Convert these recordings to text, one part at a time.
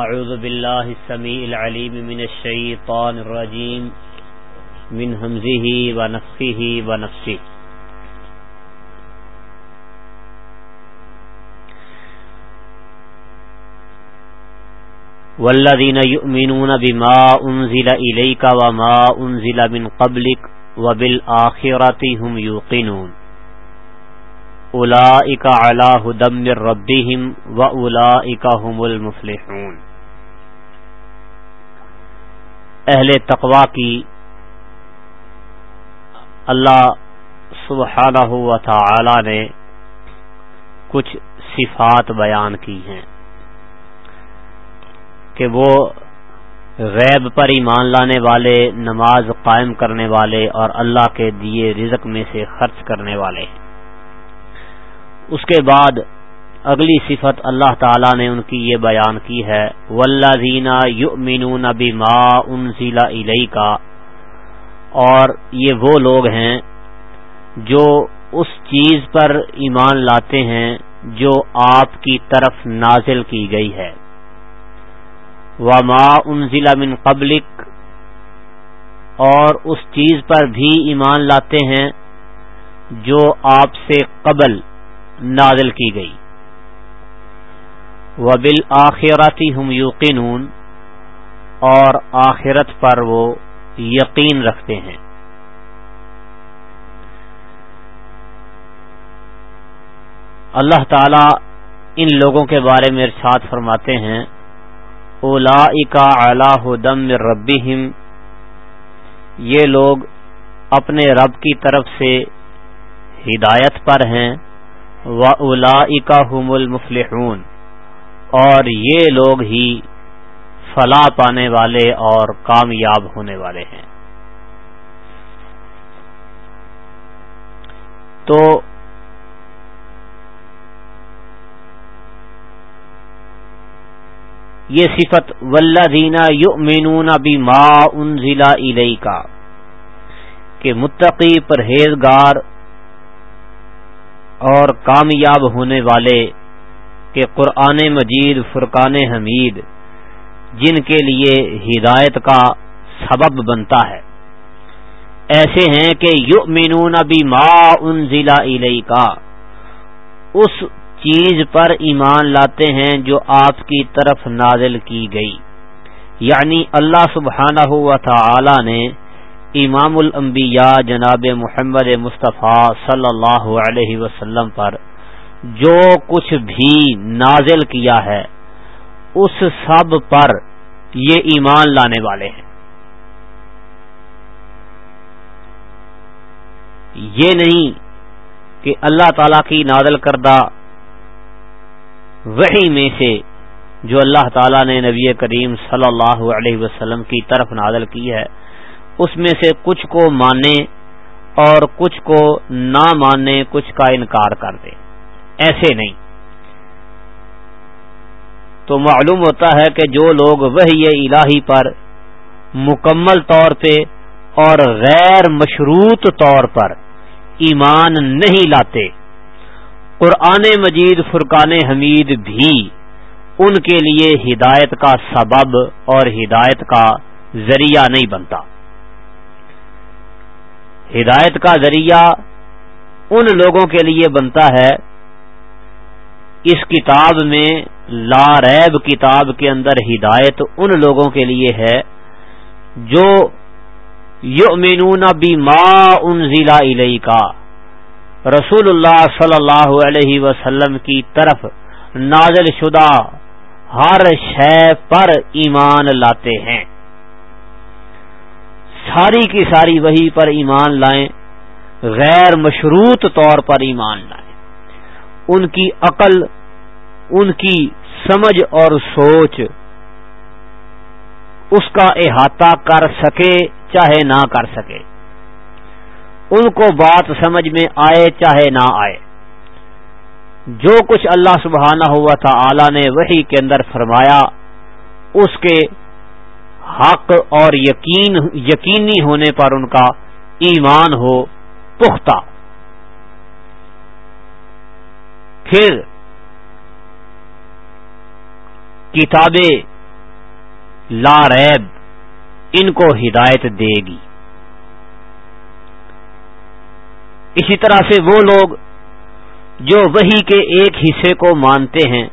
اعوذ باللہ السمیع العلیم من الشیطان الرجیم من حمزه ونفخه ونفسه. والذین یؤمنون بما انزل الیک وما انزل من قبلک وبالآخرة هم یوقنون اولئک علی هدى من ربهم واولئک هم المفلحون. اہل تقوا کی اللہ سبحانہ و تعالی نے کچھ صفات بیان کی ہیں کہ وہ غیب پر ایمان لانے والے، نماز قائم کرنے والے اور اللہ کے دیے رزق میں سے خرچ کرنے والے ہیں۔ اس کے بعد اگلی صفت اللہ تعالی نے ان کی یہ بیان کی ہے ولزینہ یؤمنون بما انزل الیک اور یہ وہ لوگ ہیں جو اس چیز پر ایمان لاتے ہیں جو آپ کی طرف نازل کی گئی ہے۔ وما انزل من قبلک اور اس چیز پر بھی ایمان لاتے ہیں جو آپ سے قبل نازل کی گئی۔ وبل آخراتی ہم یوقینون اور آخرت پر وہ یقین رکھتے ہیں۔ اللہ تعالی ان لوگوں کے بارے میں ارشاد فرماتے ہیں اولا اکا اعلی ہدم ربی یہ لوگ اپنے رب کی طرف سے ہدایت پر ہیں۔ و الا ہم المفلحون۔ اور یہ لوگ ہی فلاح پانے والے اور کامیاب ہونے والے ہیں۔ تو یہ صفت ولدینہ یو مینون ابھی ماں ان ضلع کا کہ متقی پرہیزگار اور کامیاب ہونے والے کہ قرآن مجید، فرقان حمید، جن کے لیے ہدایت کا سبب بنتا ہے۔ ایسے ہیں کہ یو مینون ابھی ماں ان ضلع کا اس چیز پر ایمان لاتے ہیں جو آپ کی طرف نازل کی گئی۔ یعنی اللہ سبحانہ ہوا تھا نے امام الانبیاء جناب محمد مصطفیٰ صلی اللہ علیہ وسلم پر جو کچھ بھی نازل کیا ہے، اس سب پر یہ ایمان لانے والے ہیں۔ یہ نہیں کہ اللہ تعالی کی نازل کردہ وہی میں سے جو اللہ تعالی نے نبی کریم صلی اللہ علیہ وسلم کی طرف نازل کی ہے اس میں سے کچھ کو مانے اور کچھ کو نہ ماننے کچھ کا انکار کر دے ایسے نہیں۔ تو معلوم ہوتا ہے کہ جو لوگ وہی الہی پر مکمل طور پہ اور غیر مشروط طور پر ایمان نہیں لاتے، قرآن مجید، فرقان حمید بھی ان کے لیے ہدایت کا سبب اور ہدایت کا ذریعہ نہیں بنتا۔ ہدایت کا ذریعہ ان لوگوں کے لیے بنتا ہے۔ اس کتاب میں لا ریب کتاب کے اندر ہدایت ان لوگوں کے لیے ہے جو یؤمنون بما انزل الی کا رسول اللہ صلی اللہ علیہ وسلم کی طرف نازل شدہ ہر شے پر ایمان لاتے ہیں۔ ساری کی ساری وہی پر ایمان لائیں، غیر مشروط طور پر ایمان لائیں۔ ان کی عقل، ان کی سمجھ اور سوچ اس کا احاطہ کر سکے چاہے نہ کر سکے۔ ان کو بات سمجھ میں آئے چاہے نہ آئے۔ جو کچھ اللہ سبحانہ ہوا تھا اعلی نے وہی کے اندر فرمایا، اس کے حق اور یقین، یقینی ہونے پر ان کا ایمان ہو پختہ۔ پھر کتابیں لا ریب ان کو ہدایت دے گی۔ اسی طرح سے وہ لوگ جو وہی کے ایک حصے کو مانتے ہیں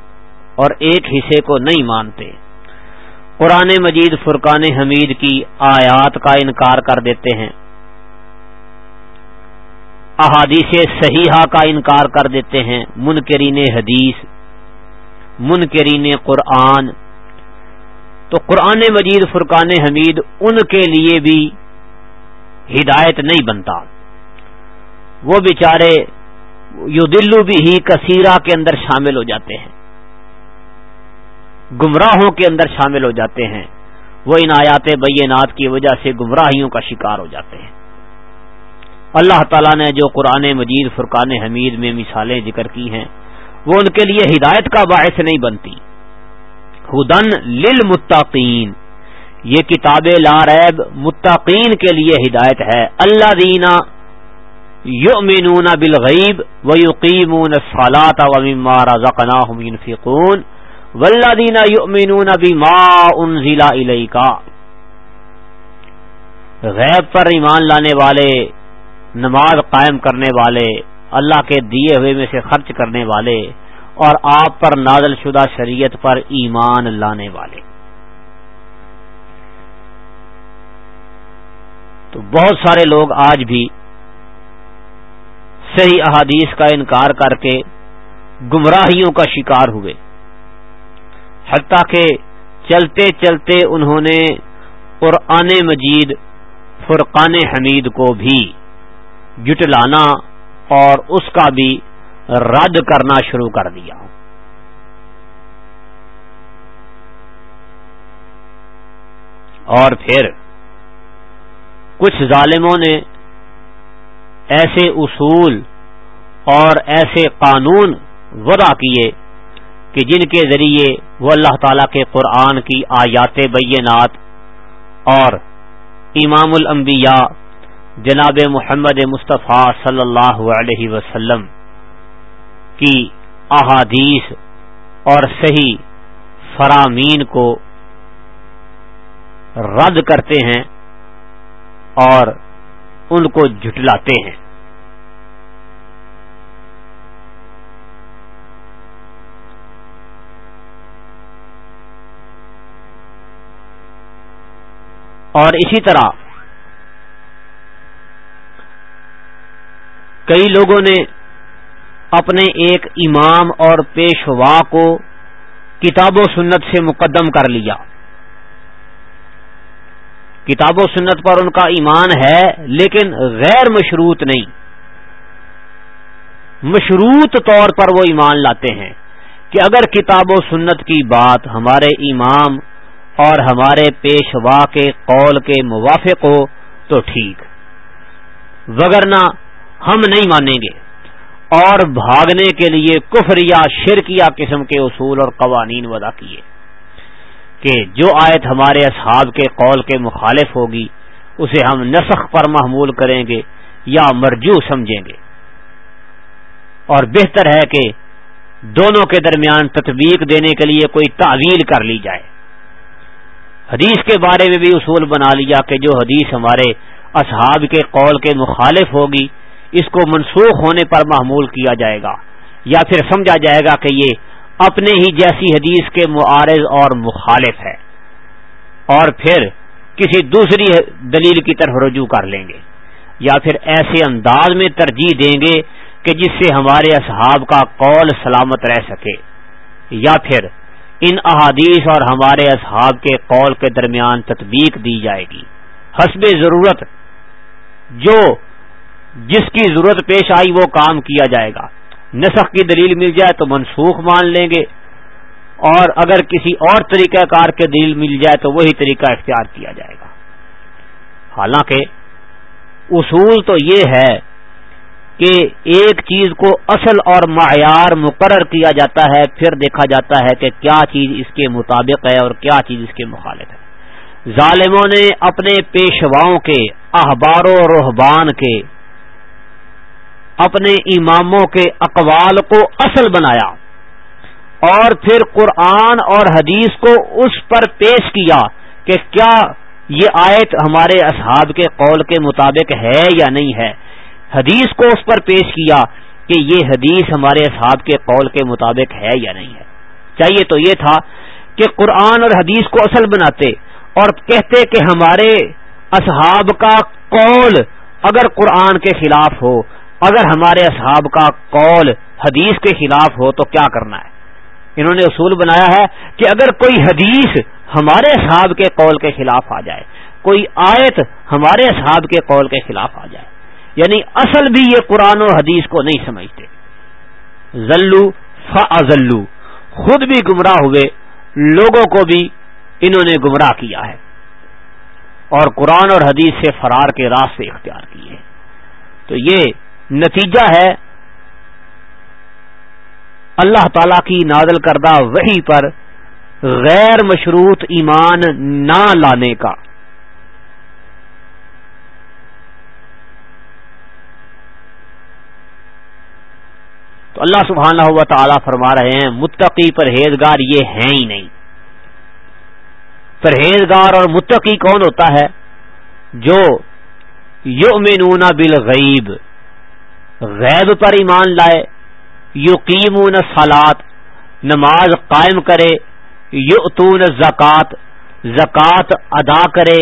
اور ایک حصے کو نہیں مانتے۔ قرآن مجید فرقان حمید کی آیات کا انکار کر دیتے ہیں۔ احادیث صحیحہ کا انکار کر دیتے ہیں۔ منکرین حدیث، منکرین قرآن۔ تو قرآن مجید فرقان حمید ان کے لیے بھی ہدایت نہیں بنتا۔ وہ بیچارے یو دلو بھی ہی کثیرہ کے اندر شامل ہو جاتے ہیں۔ گمراہوں کے اندر شامل ہو جاتے ہیں۔ وہ ان آیات بینات کی وجہ سے گمراہیوں کا شکار ہو جاتے ہیں۔ اللہ تعالیٰ نے جو قرآن مجید، فرقان حمید میں مثالیں ذکر کی ہیں، وہ ان کے لیے ہدایت کا باعث نہیں بنتی۔ ہدن للمتقین، یہ کتاب ریب، متقین کے لیے ہدایت ہے۔ اللہ دینا یؤمنون بالغیب ویقیمون الصلاة ومما رزقناهم ينفقون۔ والذین یؤمنون بما انزل الیکا غیب پر ایمان لانے والے، نماز قائم کرنے والے، اللہ کے دیے ہوئے میں سے خرچ کرنے والے اور آپ پر نازل شدہ شریعت پر ایمان لانے والے۔ تو بہت سارے لوگ آج بھی صحیح احادیث کا انکار کر کے گمراہیوں کا شکار ہوئے۔ حتیٰ کہ چلتے چلتے انہوں نے قرآن مجید، فرقان حمید کو بھی جٹلانا اور اس کا بھی رد کرنا شروع کر دیا۔ اور پھر کچھ ظالموں نے ایسے اصول اور ایسے قانون وضع کیے کہ جن کے ذریعے وہ اللہ تعالی کے قرآن کی آیات بینات اور امام الانبیاء جناب محمد مصطفیٰ صلی اللہ علیہ وسلم کی احادیث اور صحیح فرامین کو رد کرتے ہیں اور ان کو جھٹلاتے ہیں۔ اور اسی طرح کئی لوگوں نے اپنے ایک امام اور پیشوا کو کتاب و سنت سے مقدم کر لیا۔ کتاب و سنت پر ان کا ایمان ہے، لیکن غیر مشروط نہیں۔ مشروط طور پر وہ ایمان لاتے ہیں کہ اگر کتاب و سنت کی بات ہمارے امام اور ہمارے پیشوا کے قول کے موافق ہو تو ٹھیک۔ وگرنہ ہم نہیں مانیں گے۔ اور بھاگنے کے لیے کفر یا شرکیہ قسم کے اصول اور قوانین ودا کیے۔ کہ جو آیت ہمارے اصحاب کے قول کے مخالف ہوگی، اسے ہم نسخ پر محمول کریں گے یا مرجو سمجھیں گے۔ اور بہتر ہے کہ دونوں کے درمیان تطبیق دینے کے لیے کوئی تعویل کر لی جائے۔ حدیث کے بارے میں بھی اصول بنا لیا کہ جو حدیث ہمارے اصحاب کے قول کے مخالف ہوگی، اس کو منسوخ ہونے پر محمول کیا جائے گا، یا پھر سمجھا جائے گا کہ یہ اپنے ہی جیسی حدیث کے معارض اور مخالف ہے۔ اور پھر کسی دوسری دلیل کی طرف رجوع کر لیں گے، یا پھر ایسے انداز میں ترجیح دیں گے کہ جس سے ہمارے اصحاب کا قول سلامت رہ سکے، یا پھر ان احادیث اور ہمارے اصحاب کے قول کے درمیان تطبیق دی جائے گی۔ حسب ضرورت جو جس کی ضرورت پیش آئی وہ کام کیا جائے گا۔ نسخ کی دلیل مل جائے تو منسوخ مان لیں گے۔ اور اگر کسی اور طریقہ کار کے دلیل مل جائے تو وہی طریقہ اختیار کیا جائے گا۔ حالانکہ اصول تو یہ ہے کہ ایک چیز کو اصل اور معیار مقرر کیا جاتا ہے، پھر دیکھا جاتا ہے کہ کیا چیز اس کے مطابق ہے اور کیا چیز اس کے مخالف ہے۔ ظالموں نے اپنے پیشواؤں کے، احبار و رحبان کے، اپنے اماموں کے اقوال کو اصل بنایا اور پھر قرآن اور حدیث کو اس پر پیش کیا کہ کیا یہ آیت ہمارے اصحاب کے قول کے مطابق ہے یا نہیں ہے۔ حدیث کو اس پر پیش کیا کہ یہ حدیث ہمارے اصحاب کے قول کے مطابق ہے یا نہیں ہے۔ چاہیے تو یہ تھا کہ قرآن اور حدیث کو اصل بناتے اور کہتے کہ ہمارے اصحاب کا قول اگر قرآن کے خلاف ہو، اگر ہمارے اصحاب کا قول حدیث کے خلاف ہو تو کیا کرنا ہے؟ انہوں نے اصول بنایا ہے کہ اگر کوئی حدیث ہمارے اصحاب کے قول کے خلاف آ جائے، کوئی آیت ہمارے اصحاب کے قول کے خلاف آ جائے۔ یعنی اصل بھی یہ قرآن و حدیث کو نہیں سمجھتے۔ ذلو فلو خود بھی گمراہ ہوئے، لوگوں کو بھی انہوں نے گمراہ کیا ہے۔ اور قرآن اور حدیث سے فرار کے راستے اختیار کیے۔ تو یہ نتیجہ ہے اللہ تعالی کی نادل کردہ وہی پر غیر مشروط ایمان نہ لانے کا۔ تو اللہ سبحانہ ہوا تعالیٰ فرما رہے ہیں، متقی پرہیزگار یہ ہیں ہی نہیں۔ پرہیزگار اور متقی کون ہوتا ہے؟ جو یؤمنون بالغیب، غیب پر ایمان لائے، یقیمون سالات نماز قائم کرے، یؤتون زکات زکات ادا کرے،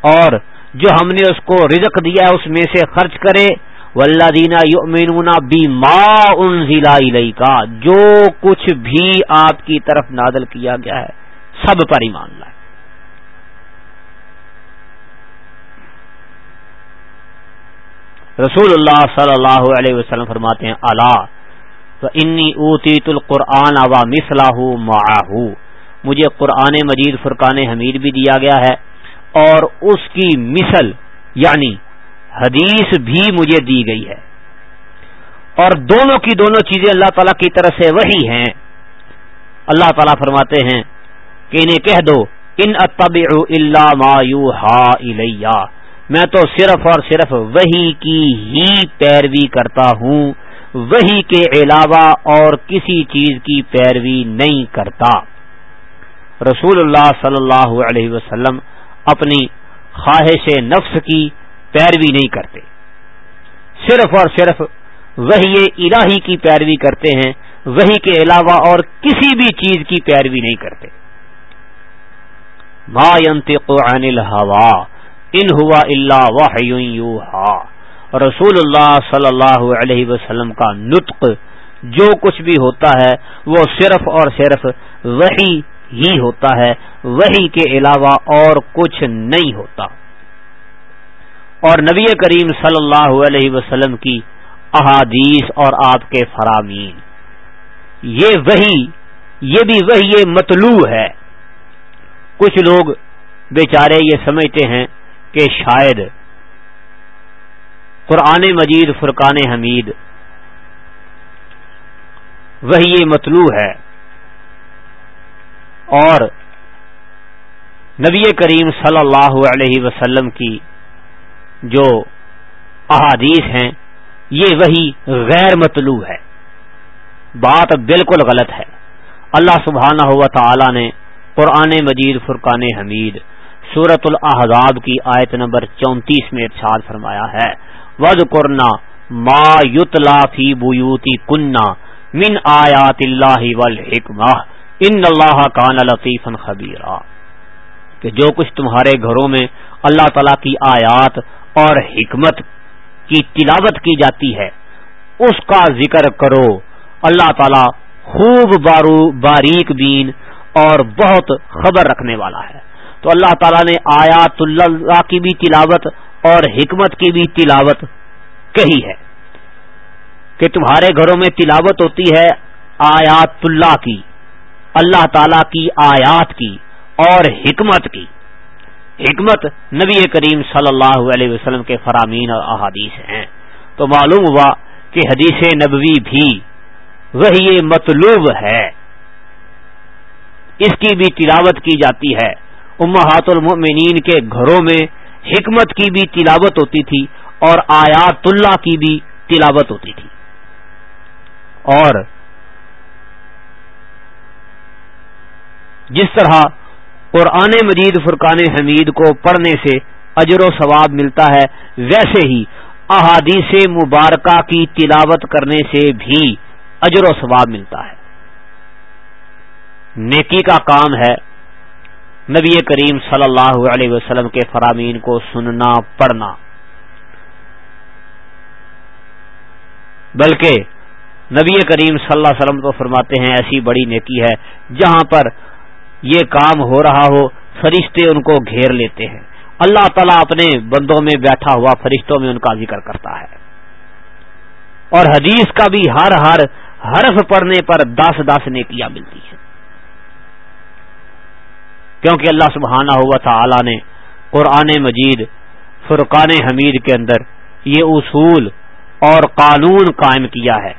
اور جو ہم نے اس کو رزق دیا ہے، اس میں سے خرچ کرے ولدینہ یؤمنون بما انزل الیکا جو کچھ بھی آپ کی طرف نادل کیا گیا ہے، سب پر ایمان لائے۔ رسول اللہ صلی اللہ علیہ وسلم فرماتے ہیں اللہ انی اوتیت القرآن وا مسلح معاہو مجھے قرآن مجید فرقان حمید بھی دیا گیا ہے، اور اس کی مثل یعنی حدیث بھی مجھے دی گئی ہے۔ اور دونوں کی دونوں چیزیں اللہ تعالی کی طرف سے وہی ہیں۔ اللہ تعالیٰ فرماتے ہیں کہ انہیں کہہ دو، ان اللہ ما یوحا الیہ۔ میں تو صرف اور صرف وہی کی ہی پیروی کرتا ہوں، وہی کے علاوہ اور کسی چیز کی پیروی نہیں کرتا۔ رسول اللہ صلی اللہ علیہ وسلم اپنی خواہش نفس کی پیروی نہیں کرتے۔ صرف اور صرف وہی الہی کی پیروی کرتے ہیں وہی کے علاوہ اور کسی بھی چیز کی پیروی نہیں کرتے۔ ما ينطق عن الهوى ان ہوا اللہ رسول اللہ صلی اللہ علیہ وسلم کا نطق جو کچھ بھی ہوتا ہے، وہ صرف اور صرف وہی ہی ہوتا ہے وہی کے علاوہ اور کچھ نہیں ہوتا۔ اور نبی کریم صلی اللہ علیہ وسلم کی احادیث اور آپ کے فرامین۔ یہ وہی، یہ بھی وہی مطلوع ہے۔ کچھ لوگ بیچارے یہ سمجھتے ہیں کہ شاید قرآن مجید، فرقان حمید وہی مطلوع ہے۔ اور نبی کریم صلی اللہ علیہ وسلم کی جو احادیث ہیں، یہ وہی غیر مطلوع ہے۔ بات بالکل غلط ہے۔ اللہ سبحانہ ہوا تعالی نے قرآن مجید فرقان حمید سورت الحضاب کی آیت نمبر چونتیس میں ارشاد فرمایا ہے۔ وز کرنا ما یتلا فی بوتی کنہ من آیات اللہ والحکمہ ان اللہ کان لطیف خبیرہ کہ جو کچھ تمہارے گھروں میں اللہ تعالی کی آیات اور حکمت کی تلاوت کی جاتی ہے۔ اس کا ذکر کرو۔ اللہ تعالی خوب بارو باریک بین اور بہت خبر رکھنے والا ہے۔ تو اللہ تعالیٰ نے آیات اللہ کی بھی تلاوت اور حکمت کی بھی تلاوت کہی ہے کہ تمہارے گھروں میں تلاوت ہوتی ہے آیات اللہ کی۔ اللہ تعالی کی آیات کی اور حکمت کی۔ حکمت نبی کریم صلی اللہ علیہ وسلم کے فرامین اور احادیث ہیں۔ تو معلوم ہوا کہ حدیث نبوی بھی وہی مطلوب ہے۔ اس کی بھی تلاوت کی جاتی ہے۔ امہات المؤمنین کے گھروں میں حکمت کی بھی تلاوت ہوتی تھی اور آیات اللہ کی بھی تلاوت ہوتی تھی۔ اور جس طرح قرآن مجید فرقان حمید کو پڑھنے سے اجر و ثواب ملتا ہے۔ ویسے ہی احادیث مبارکہ کی تلاوت کرنے سے بھی اجر و ثواب ملتا ہے۔ نیکی کا کام ہے۔ نبی کریم صلی اللہ علیہ وسلم کے فرامین کو سننا، پڑھنا۔ بلکہ نبی کریم صلی اللہ علیہ وسلم تو فرماتے ہیں، ایسی بڑی نیکی ہے جہاں پر یہ کام ہو رہا ہو، فرشتے ان کو گھیر لیتے ہیں۔ اللہ تعالیٰ اپنے بندوں میں بیٹھا ہوا فرشتوں میں ان کا ذکر کرتا ہے۔ اور حدیث کا بھی ہر ہر حرف پڑھنے پر دس دس نیکیاں ملتی ہیں۔ کیونکہ اللہ سبحانہ ہوا تھا نے قرآن مجید، فرقان حمید کے اندر یہ اصول اور قانون قائم کیا ہے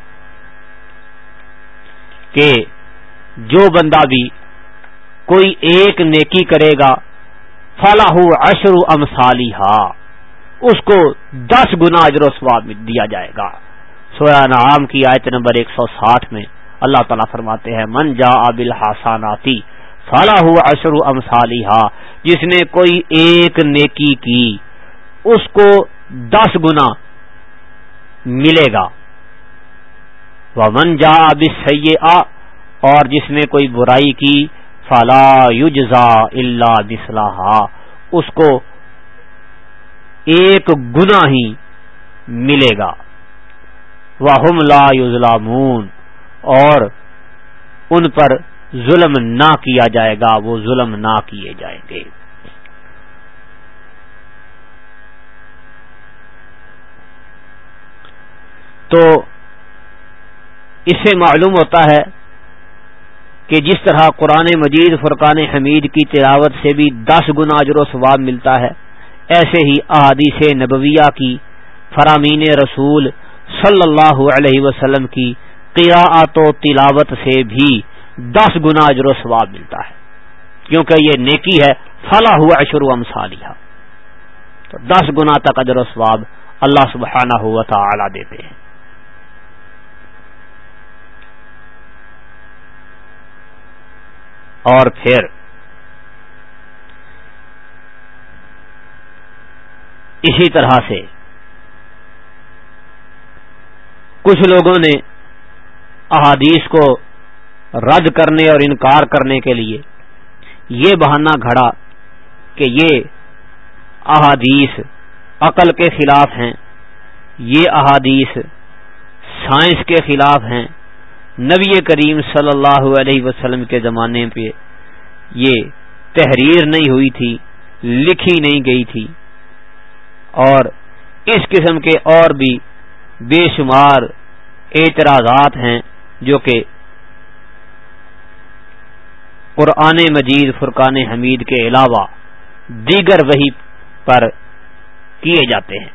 کہ جو بندہ بھی کوئی ایک نیکی کرے گا فلاح اشر امسالی اس کو دس گنا اجر و سواب دیا جائے گا۔ سویا نعام کی آیت نمبر ایک سو ساٹھ میں اللہ تعالیٰ فرماتے ہیں، من جا ابل حساناتی فلاح اشر امسالی جس نے کوئی ایک نیکی کی، اس کو دس گنا ملے گا۔ وہ من جا اب اور جس نے کوئی برائی کی فلا یوجزا اللہ بسلاح اس کو ایک گنا ہی ملے گا۔ وہ لا یوزلامون اور ان پر ظلم نہ کیا جائے گا، وہ ظلم نہ کیے جائیں گے۔ تو اس سے معلوم ہوتا ہے کہ جس طرح قرآن مجید، فرقان حمید کی تلاوت سے بھی دس گنا اجر و ثواب ملتا ہے، ایسے ہی احادیث نبویہ کی، فرامین رسول صلی اللہ علیہ وسلم کی قراءت و تلاوت سے بھی دس گنا اجر و ثواب ملتا ہے۔ کیونکہ یہ نیکی ہے فلاح ہوا اشر و امسالیہ تو دس گنا تک اجر و ثواب اللہ سبحانہ ہوا تھا دیتے ہیں۔ اور پھر اسی طرح سے کچھ لوگوں نے احادیث کو رد کرنے اور انکار کرنے کے لیے یہ بہانہ گھڑا کہ یہ احادیث عقل کے خلاف ہیں، یہ احادیث سائنس کے خلاف ہیں نبی کریم صلی اللہ علیہ وسلم کے زمانے پہ یہ تحریر نہیں ہوئی تھی، لکھی نہیں گئی تھی۔ اور اس قسم کے اور بھی بے شمار اعتراضات ہیں جو کہ قرآن مجید، فرقان حمید کے علاوہ دیگر وہی پر کیے جاتے ہیں۔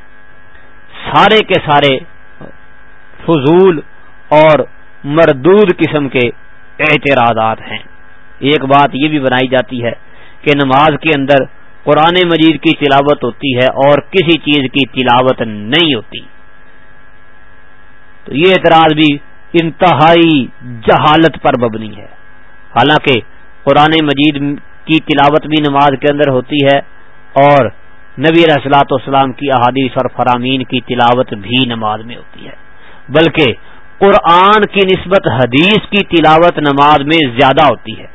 سارے کے سارے فضول اور مردود قسم کے اعتراضات ہیں۔ ایک بات یہ بھی بنائی جاتی ہے کہ نماز کے اندر قرآن مجید کی تلاوت ہوتی ہے اور کسی چیز کی تلاوت نہیں ہوتی۔ تو یہ اعتراض بھی انتہائی جہالت پر مبنی ہے۔ حالانکہ قرآن مجید کی تلاوت بھی نماز کے اندر ہوتی ہے اور نبی رسلاۃ والسلام کی احادیث اور فرامین کی تلاوت بھی نماز میں ہوتی ہے۔ بلکہ قرآن کی نسبت حدیث کی تلاوت نماز میں زیادہ ہوتی ہے۔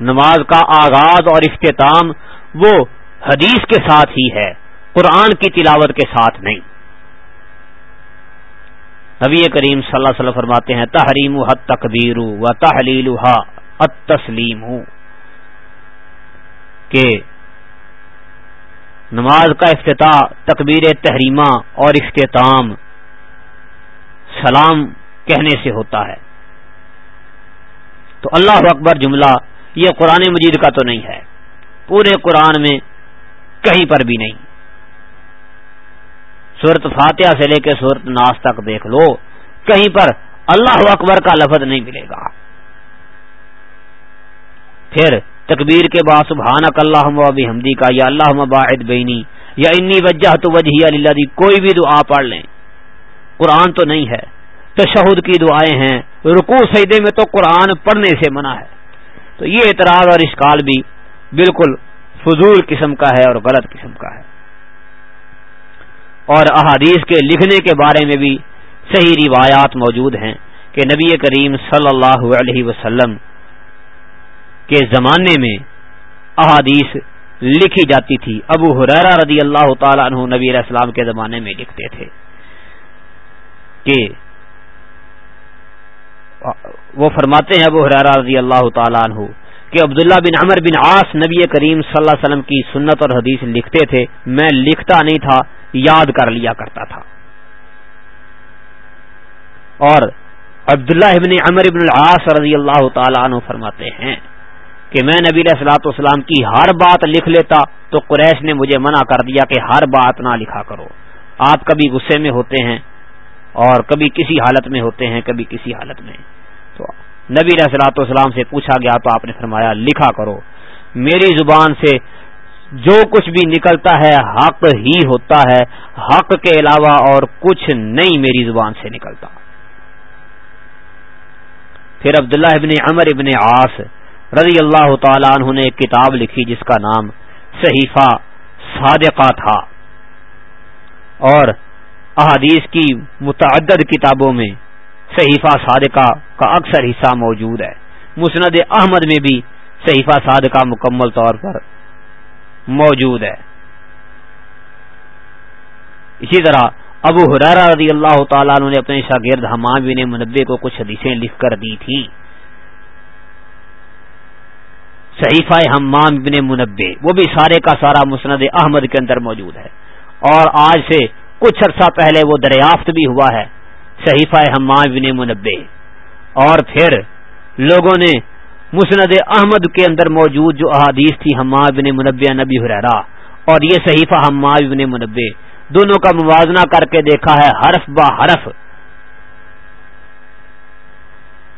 نماز کا آغاز اور اختتام وہ حدیث کے ساتھ ہی ہے، قرآن کی تلاوت کے ساتھ نہیں۔ نبی کریم صلی اللہ علیہ وسلم فرماتے ہیں تحریم حت تقبیر و تحلیل تسلیم کہ نماز کا افتتاح تقبیر تحریمہ اور اختتام سلام کہنے سے ہوتا ہے۔ تو اللہ اکبر جملہ، یہ قرآن مجید کا تو نہیں ہے۔ پورے قرآن میں کہیں پر بھی نہیں۔ صورت فاتحہ سے لے کے صورت ناس تک دیکھ لو، کہیں پر اللہ اکبر کا لفظ نہیں ملے گا۔ پھر تکبیر کے بعد سبحان اللہ حمدی کا یا اللہ باعد بینی، یا انی وجہ تو وجہ کوئی بھی دعا پڑھ لیں۔ قرآن تو نہیں ہے۔ تشہد کی دعائیں ہیں۔ رکو سجدے میں تو قرآن پڑھنے سے منع ہے۔ تو یہ اعتراض اور اشکال بھی بالکل فضول قسم کا ہے اور غلط قسم کا ہے۔ اور احادیث کے لکھنے کے بارے میں بھی صحیح روایات موجود ہیں کہ نبی کریم صلی اللہ علیہ وسلم کے زمانے میں احادیث لکھی جاتی تھی۔ ابو حریرا رضی اللہ تعالیٰ عنہ نبی علیہ السلام کے زمانے میں لکھتے تھے۔ کہ وہ فرماتے ہیں ابو حریرا رضی اللہ تعالیٰ عنہ کہ عبداللہ بن عمر بن عاص نبی کریم صلی اللہ علیہ وسلم کی سنت اور حدیث لکھتے تھے، میں لکھتا نہیں تھا، یاد کر لیا کرتا تھا۔ اور عبداللہ ابن عمر ابن العاص رضی اللہ تعالیٰ عنہ فرماتے ہیں کہ میں نبی علیہ السلاۃ والسلام کی ہر بات لکھ لیتا تو قریش نے مجھے منع کر دیا کہ ہر بات نہ لکھا کرو۔ آپ کبھی غصے میں ہوتے ہیں اور کبھی کسی حالت میں ہوتے ہیں، کبھی کسی حالت میں۔ تو نبی علیہ والسلام سے پوچھا گیا تو آپ نے فرمایا، لکھا کرو۔ میری زبان سے جو کچھ بھی نکلتا ہے، حق ہی ہوتا ہے۔ حق کے علاوہ اور کچھ نہیں میری زبان سے نکلتا۔ پھر عبداللہ ابن عمر ابن عاص رضی اللہ تعالیٰ عنہ نے ایک کتاب لکھی جس کا نام صحیفہ صادقہ تھا۔ اور احادیث کی متعدد کتابوں میں صحیفہ صادقہ کا اکثر حصہ موجود ہے۔ مسند احمد میں بھی صحیفہ صادقہ مکمل طور پر موجود ہے۔ اسی طرح ابو حرارہ رضی اللہ تعالیٰ عنہ نے اپنے شاگرد حمام بن منبے کو کچھ حدیثیں لکھ کر دی تھی صحیفہ حمام بن منبے وہ بھی سارے کا سارا مسند احمد کے اندر موجود ہے۔ اور آج سے کچھ عرصہ پہلے وہ دریافت بھی ہوا ہے، صحیفہ حمام بن منبے اور پھر لوگوں نے مسند احمد کے اندر موجود جو احادیث تھی حماد بن منبع نبی حرا اور یہ صحیفہ حماد بن منبع دونوں کا موازنہ کر کے دیکھا ہے، حرف با حرف۔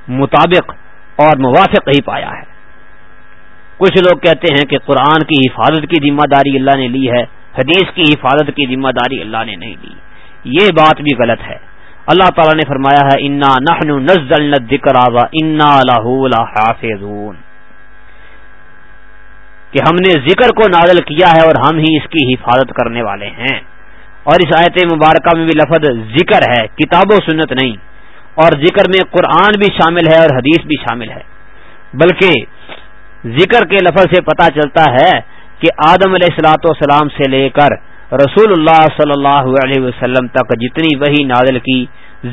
مطابق اور موافق ہی پایا ہے۔ کچھ لوگ کہتے ہیں کہ قرآن کی حفاظت کی ذمہ داری اللہ نے لی ہے حدیث کی حفاظت کی ذمہ داری اللہ نے نہیں لی یہ بات بھی غلط ہے۔ اللہ تعالیٰ نے فرمایا ہے، انا نحن نزلنا الذکر و انا له لحافظون کہ ہم نے ذکر کو نازل کیا ہے اور ہم ہی اس کی حفاظت کرنے والے ہیں۔ اور اس آیت مبارکہ میں بھی لفظ ذکر ہے، کتاب و سنت نہیں۔ اور ذکر میں قرآن بھی شامل ہے اور حدیث بھی شامل ہے۔ بلکہ ذکر کے لفظ سے پتا چلتا ہے کہ آدم علیہ السلاۃ والسلام سے لے کر رسول اللہ صلی اللہ علیہ وسلم تک جتنی وہی نازل کی،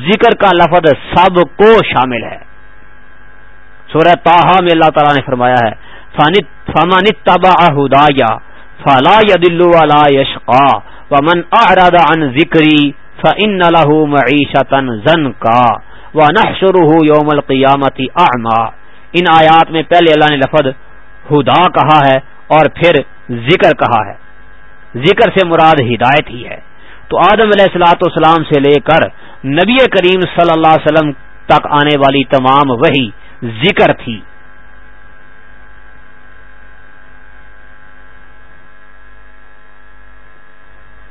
ذکر کا لفظ سب کو شامل ہے۔ سورہ تاہا میں اللہ تعالیٰ نے فرمایا ہے فمن تبا ہدایا فلا يدل ولا يشقى ومن اعرض عن ذکری فان له معيشة زنكا ونحشره يوم القيامة اعما ان آیات میں پہلے اللہ نے لفظ ہدا کہا ہے اور پھر ذکر کہا ہے۔ ذکر سے مراد ہدایت ہی ہے۔ تو آدم علیہ السلاۃ والسلام سے لے کر نبی کریم صلی اللہ علیہ وسلم تک آنے والی تمام وہی ذکر تھی۔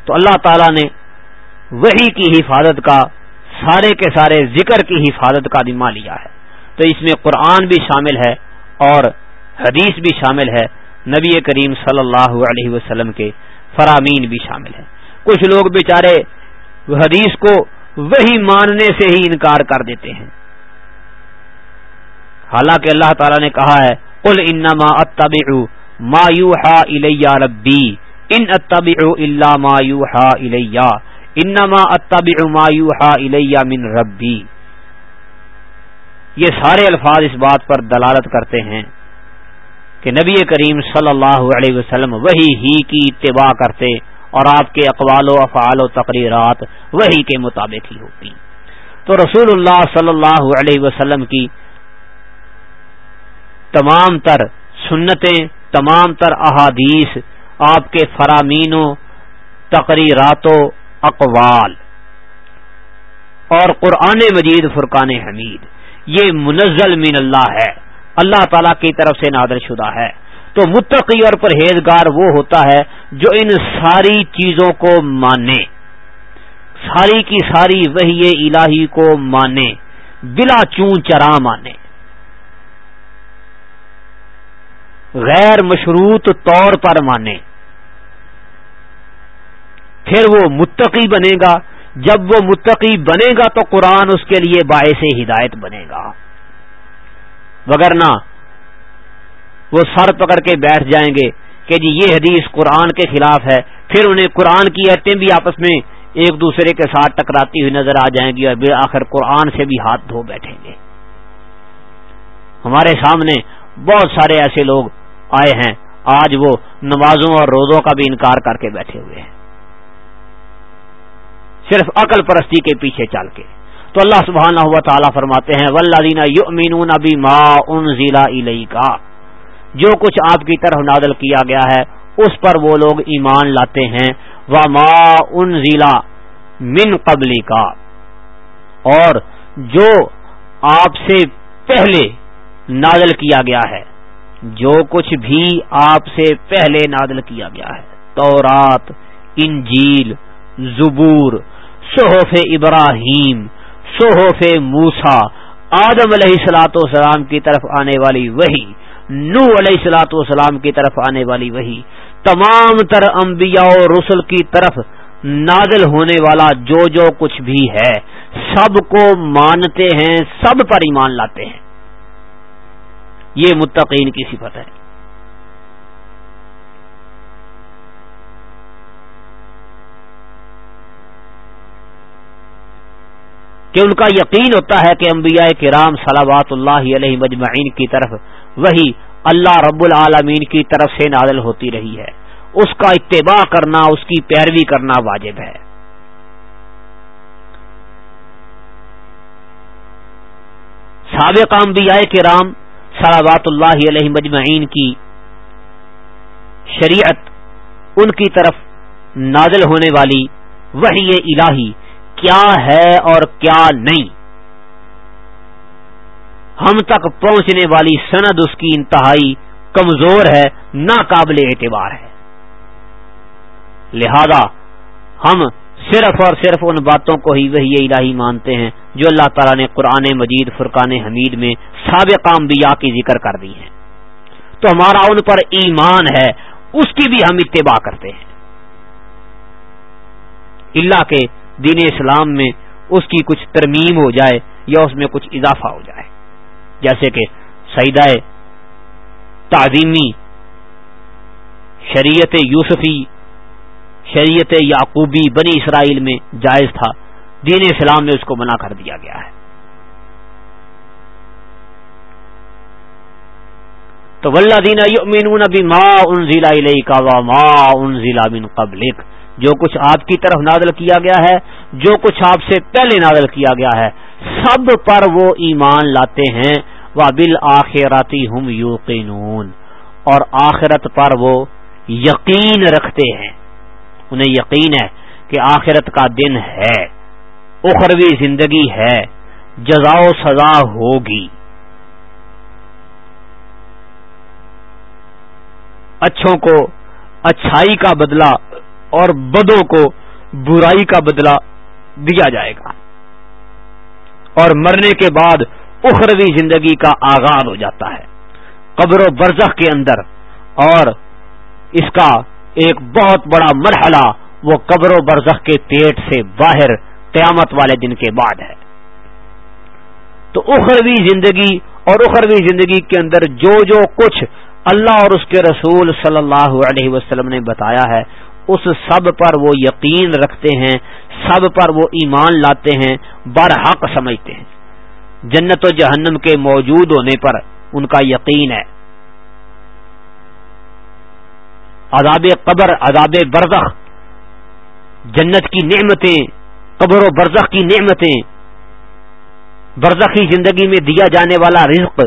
تو اللہ تعالی نے وہی کی حفاظت کا، سارے کے سارے ذکر کی حفاظت کا ذمہ لیا ہے۔ تو اس میں قرآن بھی شامل ہے اور حدیث بھی شامل ہے۔ نبی کریم صلی اللہ علیہ وسلم کے فرامین بھی شامل ہیں۔ کچھ لوگ بیچارے حدیث کو وہی ماننے سے ہی انکار کر دیتے ہیں۔ حالانکہ اللہ تعالی نے کہا ہے، قل انما اتبع ما یوحا الی ربی ان اتبع الا ما یوحا الی انما اتبع ما یوحا الی من ربی یہ سارے الفاظ اس بات پر دلالت کرتے ہیں کہ نبی کریم صلی اللہ علیہ وسلم وہی ہی کی اتباع کرتے اور آپ کے اقوال و افعال و تقریرات وہی کے مطابق ہی ہوتی۔ تو رسول اللہ صلی اللہ علیہ وسلم کی تمام تر سنتیں، تمام تر احادیث، آپ کے فرامین و تقریرات و اقوال اور قرآن مجید فرقان حمید، یہ منزل من اللہ ہے۔ اللہ تعالی کی طرف سے نادر شدہ ہے۔ تو متقی اور پرہیزگار وہ ہوتا ہے جو ان ساری چیزوں کو مانے۔ ساری کی ساری وہی الہی کو مانے۔ بلا چون چرا مانے۔ غیر مشروط طور پر مانے۔ پھر وہ متقی بنے گا۔ جب وہ متقی بنے گا تو قرآن اس کے لیے باعث ہدایت بنے گا۔ وگرنہ وہ سر پکڑ کے بیٹھ جائیں گے کہ جی یہ حدیث قرآن کے خلاف ہے، پھر انہیں قرآن کی ایٹیں بھی آپس میں ایک دوسرے کے ساتھ ٹکراتی ہوئی نظر آ جائیں گی اور بالآخر قرآن سے بھی ہاتھ دھو بیٹھیں گے۔ ہمارے سامنے بہت سارے ایسے لوگ آئے ہیں، آج وہ نمازوں اور روزوں کا بھی انکار کر کے بیٹھے ہوئے ہیں۔ صرف عقل پرستی کے پیچھے چل کے۔ تو اللہ سبحانہ ہوا تعالیٰ فرماتے ہیں ولادینہ یو امین ابھی ماں ان ضلع کا جو کچھ آپ کی طرف نادل کیا گیا ہے، اس پر وہ لوگ ایمان لاتے ہیں۔ و ما ان ضلع من قبلی کا اور جو آپ سے پہلے نادل کیا گیا ہے، جو کچھ بھی آپ سے پہلے نادل کیا گیا ہے۔ تورات، انجیل، زبور، صحف ابراہیم صحف موسا، آدم علیہ السلاۃ والسلام کی طرف آنے والی وہی نو علیہ السلاۃ والسلام کی طرف آنے والی وہی، تمام تر انبیاء و رسل کی طرف نازل ہونے والا جو جو کچھ بھی ہے، سب کو مانتے ہیں، سب پر ایمان لاتے ہیں۔ یہ متقین کی صفت ہے۔ کہ ان کا یقین ہوتا ہے کہ انبیاء کرام صلوات اللہ علیہ مجمعین کی طرف وہی اللہ رب العالمین کی طرف سے نازل ہوتی رہی ہے۔ اس کا اتباع کرنا، اس کی پیروی کرنا واجب ہے۔ سابق انبیاء کرام صلوات اللہ علیہ مجمعین کی شریعت ان کی طرف نازل ہونے والی وہی الہی کیا ہے اور کیا نہیں۔ ہم تک پہنچنے والی سند اس کی انتہائی کمزور ہے، ناقابل اعتبار ہے۔ لہذا ہم صرف اور صرف ان باتوں کو ہی وہی الہی مانتے ہیں جو اللہ تعالیٰ نے قرآن مجید، فرقان حمید میں سابق انبیاء کی ذکر کر دی ہیں۔ تو ہمارا ان پر ایمان ہے، اس کی بھی ہم اتباع کرتے ہیں۔ اللہ کے دین اسلام میں اس کی کچھ ترمیم ہو جائے یا اس میں کچھ اضافہ ہو جائے۔ جیسے کہ سعیدہ تعظیمی شریعت یوسفی، شریعت یعقوبی بنی اسرائیل میں جائز تھا۔ دین اسلام میں اس کو منع کر دیا گیا ہے۔ تو ولہ دینا یؤمنون بما انزل الیک و ما انزل من قبلک۔ جو کچھ آپ کی طرف نازل کیا گیا ہے، جو کچھ آپ سے پہلے نازل کیا گیا ہے، سب پر وہ ایمان لاتے ہیں۔ وہ بل آخراتی ہم یوقینون اور آخرت پر وہ یقین رکھتے ہیں۔ انہیں یقین ہے کہ آخرت کا دن ہے۔ اخروی زندگی ہے۔ جزا و سزا ہوگی۔ اچھوں کو اچھائی کا بدلہ اور بدوں کو برائی کا بدلہ دیا جائے گا۔ اور مرنے کے بعد اخروی زندگی کا آغاز ہو جاتا ہے۔ قبر و برزخ کے اندر۔ اور اس کا ایک بہت بڑا مرحلہ وہ قبر و برزخ کے پیٹ سے باہر قیامت والے دن کے بعد ہے۔ تو اخروی زندگی اور اخروی زندگی کے اندر جو جو کچھ اللہ اور اس کے رسول صلی اللہ علیہ وسلم نے بتایا ہے اس سب پر وہ یقین رکھتے ہیں، سب پر وہ ایمان لاتے ہیں، برحق سمجھتے ہیں۔ جنت و جہنم کے موجود ہونے پر ان کا یقین ہے۔ عذاب قبر، عذاب برزخ۔ جنت کی نعمتیں، قبر و برزخ کی نعمتیں۔ برزخی زندگی میں دیا جانے والا رزق،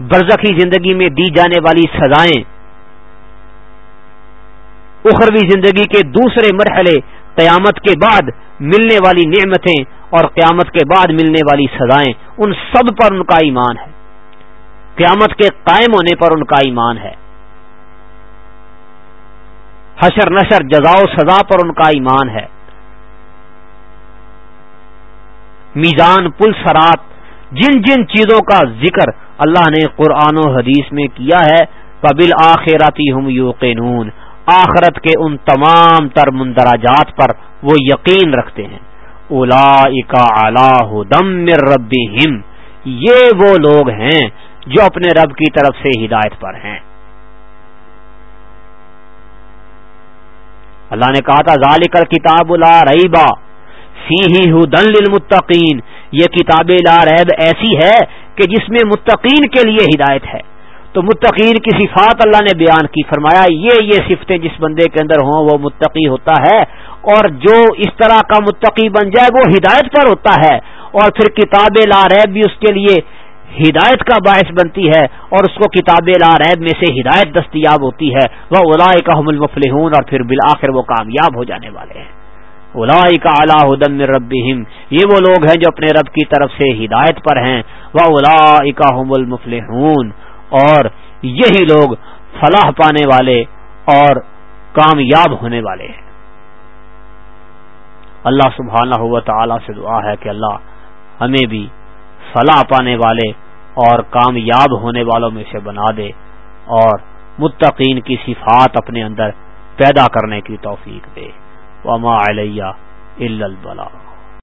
برزخی زندگی میں دی جانے والی سزائیں۔ اخروی زندگی کے دوسرے مرحلے قیامت کے بعد ملنے والی نعمتیں اور قیامت کے بعد ملنے والی سزائیں، ان سب پر ان کا ایمان ہے۔ قیامت کے قائم ہونے پر ان کا ایمان ہے۔ حشر نشر جزا و سزا پر ان کا ایمان ہے۔ میزان پل سرات، جن جن چیزوں کا ذکر اللہ نے قرآن و حدیث میں کیا ہے قبل آخراتی ہم یوقنون۔ آخرت کے ان تمام تر مندراجات پر وہ یقین رکھتے ہیں۔ اولا دم رب یہ وہ لوگ ہیں جو اپنے رب کی طرف سے ہدایت پر ہیں۔ اللہ نے کہا تھا، ذالک کتاب لا ریبا فی ہدن للمتقین۔ یہ کتاب لا ریب ایسی ہے کہ جس میں متقین کے لیے ہدایت ہے۔ تو متقین کی صفات اللہ نے بیان کی، فرمایا، یہ یہ صفتیں جس بندے کے اندر ہوں، وہ متقی ہوتا ہے، اور جو اس طرح کا متقی بن جائے، وہ ہدایت پر ہوتا ہے، اور پھر کتاب لا ریب بھی اس کے لیے ہدایت کا باعث بنتی ہے، اور اس کو کتاب لا ریب میں سے ہدایت دستیاب ہوتی ہے۔ وہ الا کا حمل مفلحون اور پھر بالآخر وہ کامیاب ہو جانے والے ہیں۔ الائی کا اعلیٰ ہدم رب یہ وہ لوگ ہیں جو اپنے رب کی طرف سے ہدایت پر ہیں۔ وہ الا کا حمل اور یہی لوگ فلاح پانے والے اور کامیاب ہونے والے ہیں۔ اللہ سبحانہ ہوا تعالی سے دعا ہے کہ اللہ ہمیں بھی فلاح پانے والے اور کامیاب ہونے والوں میں سے بنا دے اور متقین کی صفات اپنے اندر پیدا کرنے کی توفیق دے۔ وما علیہ الا البلاغ۔